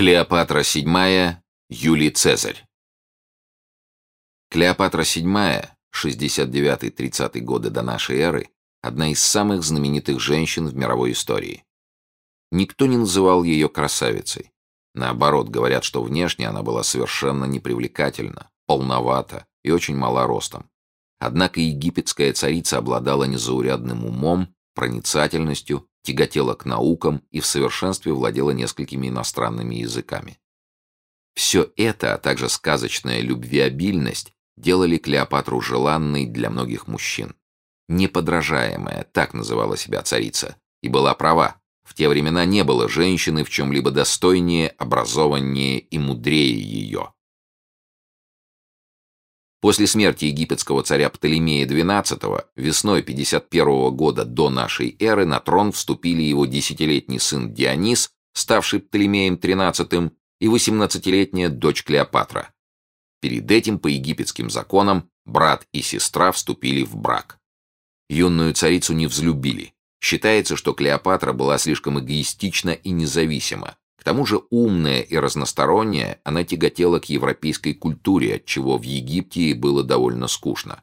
Клеопатра VII, Юлий Цезарь. Клеопатра VII, 69-30 годы до нашей эры, одна из самых знаменитых женщин в мировой истории. Никто не называл ее красавицей. Наоборот, говорят, что внешне она была совершенно непривлекательна, полновата и очень мала ростом. Однако египетская царица обладала незаурядным умом, проницательностью тяготела к наукам и в совершенстве владела несколькими иностранными языками. Все это, а также сказочная любвеобильность, делали Клеопатру желанной для многих мужчин. Неподражаемая, так называла себя царица, и была права. В те времена не было женщины в чем-либо достойнее, образованнее и мудрее ее. После смерти египетского царя Птолемея XII весной 51 года до нашей эры на трон вступили его десятилетний сын Дионис, ставший Птолемеем XIII, и 18-летняя дочь Клеопатра. Перед этим по египетским законам брат и сестра вступили в брак. Юную царицу не взлюбили. Считается, что Клеопатра была слишком эгоистична и независима, к тому же умная и разносторонняя, она тяготела к европейской культуре, отчего в Египте было довольно скучно.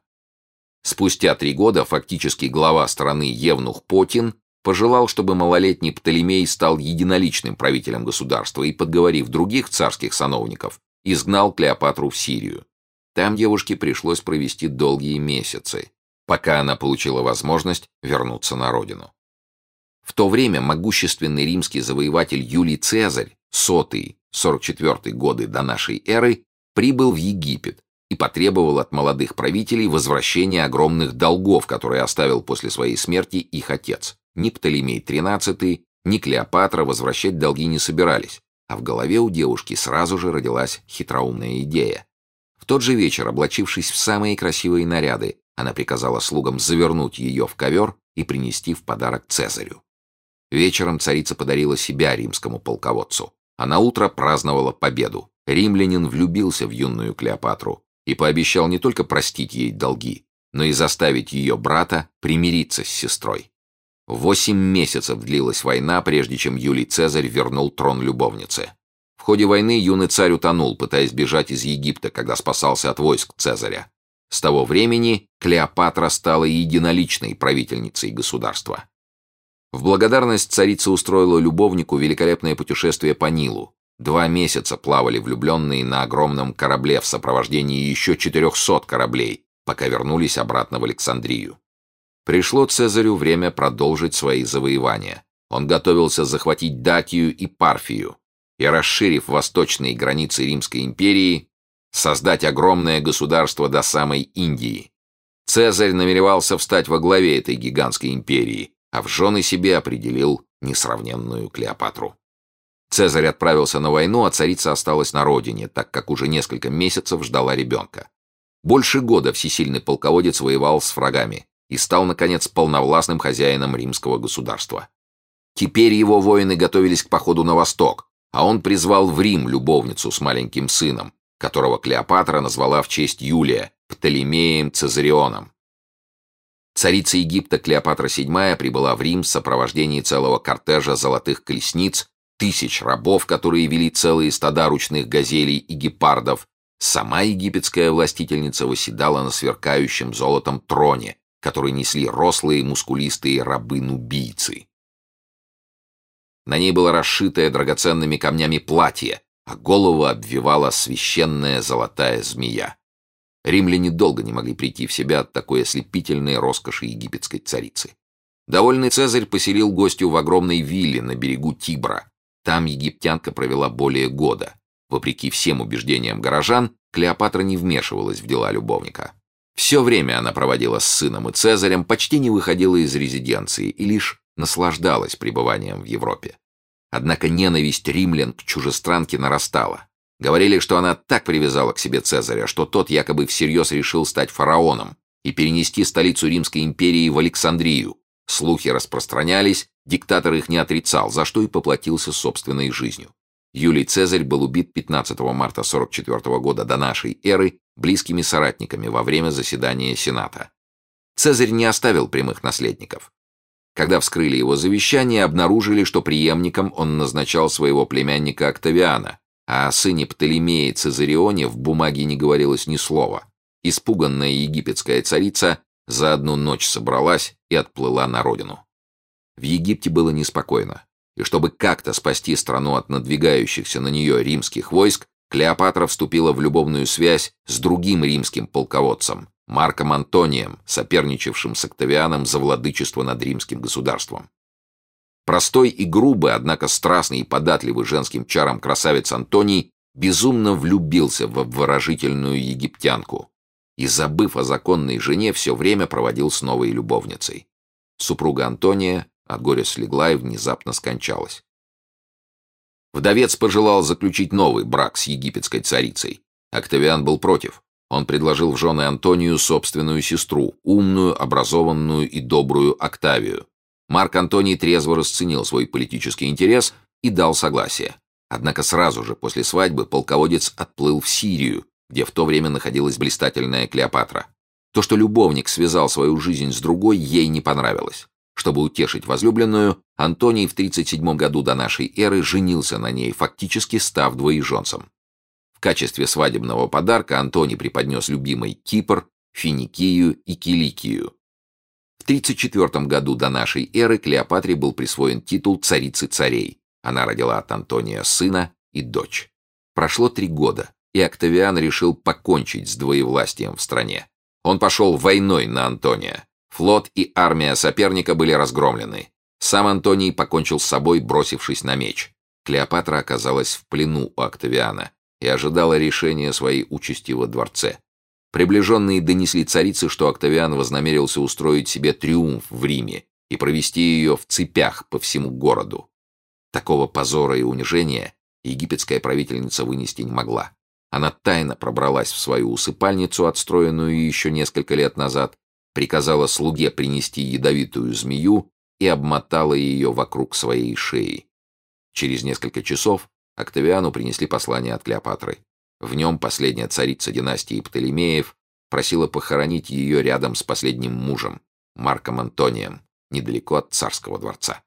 Спустя три года фактически глава страны Евнух Потин пожелал, чтобы малолетний Птолемей стал единоличным правителем государства и, подговорив других царских сановников, изгнал Клеопатру в Сирию. Там девушке пришлось провести долгие месяцы, пока она получила возможность вернуться на родину. В то время могущественный римский завоеватель Юлий Цезарь, сотый, 44 годы до нашей эры, прибыл в Египет и потребовал от молодых правителей возвращения огромных долгов, которые оставил после своей смерти их отец. Ни Птолемей XIII, ни Клеопатра возвращать долги не собирались, а в голове у девушки сразу же родилась хитроумная идея. В тот же вечер, облачившись в самые красивые наряды, она приказала слугам завернуть ее в ковер и принести в подарок Цезарю. Вечером царица подарила себя римскому полководцу, а на утро праздновала победу. Римлянин влюбился в юную Клеопатру и пообещал не только простить ей долги, но и заставить ее брата примириться с сестрой. Восемь месяцев длилась война, прежде чем Юлий Цезарь вернул трон любовнице. В ходе войны юный царь утонул, пытаясь бежать из Египта, когда спасался от войск Цезаря. С того времени Клеопатра стала единоличной правительницей государства. В благодарность царица устроила любовнику великолепное путешествие по Нилу. Два месяца плавали влюбленные на огромном корабле в сопровождении еще 400 кораблей, пока вернулись обратно в Александрию. Пришло Цезарю время продолжить свои завоевания. Он готовился захватить Дакию и Парфию и, расширив восточные границы Римской империи, создать огромное государство до самой Индии. Цезарь намеревался встать во главе этой гигантской империи – а в жены себе определил несравненную Клеопатру. Цезарь отправился на войну, а царица осталась на родине, так как уже несколько месяцев ждала ребенка. Больше года всесильный полководец воевал с врагами и стал, наконец, полновластным хозяином римского государства. Теперь его воины готовились к походу на восток, а он призвал в Рим любовницу с маленьким сыном, которого Клеопатра назвала в честь Юлия, Птолемеем Цезарионом. Царица Египта Клеопатра VII прибыла в Рим в сопровождении целого кортежа золотых колесниц, тысяч рабов, которые вели целые стада ручных газелей и гепардов. Сама египетская властительница восседала на сверкающем золотом троне, который несли рослые мускулистые рабы-нубийцы. На ней было расшитое драгоценными камнями платье, а голову обвивала священная золотая змея. Римляне долго не могли прийти в себя от такой ослепительной роскоши египетской царицы. Довольный Цезарь поселил гостю в огромной вилле на берегу Тибра. Там египтянка провела более года. Вопреки всем убеждениям горожан, Клеопатра не вмешивалась в дела любовника. Все время она проводила с сыном и Цезарем, почти не выходила из резиденции и лишь наслаждалась пребыванием в Европе. Однако ненависть римлян к чужестранке нарастала. Говорили, что она так привязала к себе Цезаря, что тот якобы всерьез решил стать фараоном и перенести столицу Римской империи в Александрию. Слухи распространялись, диктатор их не отрицал, за что и поплатился собственной жизнью. Юлий Цезарь был убит 15 марта 44 года до нашей эры близкими соратниками во время заседания Сената. Цезарь не оставил прямых наследников. Когда вскрыли его завещание, обнаружили, что преемником он назначал своего племянника Октавиана, а о сыне Птолемея Цезарионе в бумаге не говорилось ни слова. Испуганная египетская царица за одну ночь собралась и отплыла на родину. В Египте было неспокойно, и чтобы как-то спасти страну от надвигающихся на нее римских войск, Клеопатра вступила в любовную связь с другим римским полководцем, Марком Антонием, соперничавшим с Октавианом за владычество над римским государством. Простой и грубый, однако страстный и податливый женским чарам красавец Антоний безумно влюбился в обворожительную египтянку и, забыв о законной жене, все время проводил с новой любовницей. Супруга Антония от горя слегла и внезапно скончалась. Вдовец пожелал заключить новый брак с египетской царицей. Октавиан был против. Он предложил в жены Антонию собственную сестру, умную, образованную и добрую Октавию. Марк Антоний трезво расценил свой политический интерес и дал согласие. Однако сразу же после свадьбы полководец отплыл в Сирию, где в то время находилась блистательная Клеопатра. То, что любовник связал свою жизнь с другой, ей не понравилось. Чтобы утешить возлюбленную, Антоний в 37 году до нашей эры женился на ней, фактически став двоеженцем. В качестве свадебного подарка Антоний преподнес любимой Кипр, Финикию и Киликию. В 34 году до нашей эры Клеопатре был присвоен титул царицы царей. Она родила от Антония сына и дочь. Прошло три года, и Октавиан решил покончить с двоевластием в стране. Он пошел войной на Антония. Флот и армия соперника были разгромлены. Сам Антоний покончил с собой, бросившись на меч. Клеопатра оказалась в плену у Октавиана и ожидала решения своей участи во дворце. Приближенные донесли царице, что Октавиан вознамерился устроить себе триумф в Риме и провести ее в цепях по всему городу. Такого позора и унижения египетская правительница вынести не могла. Она тайно пробралась в свою усыпальницу, отстроенную еще несколько лет назад, приказала слуге принести ядовитую змею и обмотала ее вокруг своей шеи. Через несколько часов Октавиану принесли послание от Клеопатры. В нем последняя царица династии Птолемеев просила похоронить ее рядом с последним мужем, Марком Антонием, недалеко от царского дворца.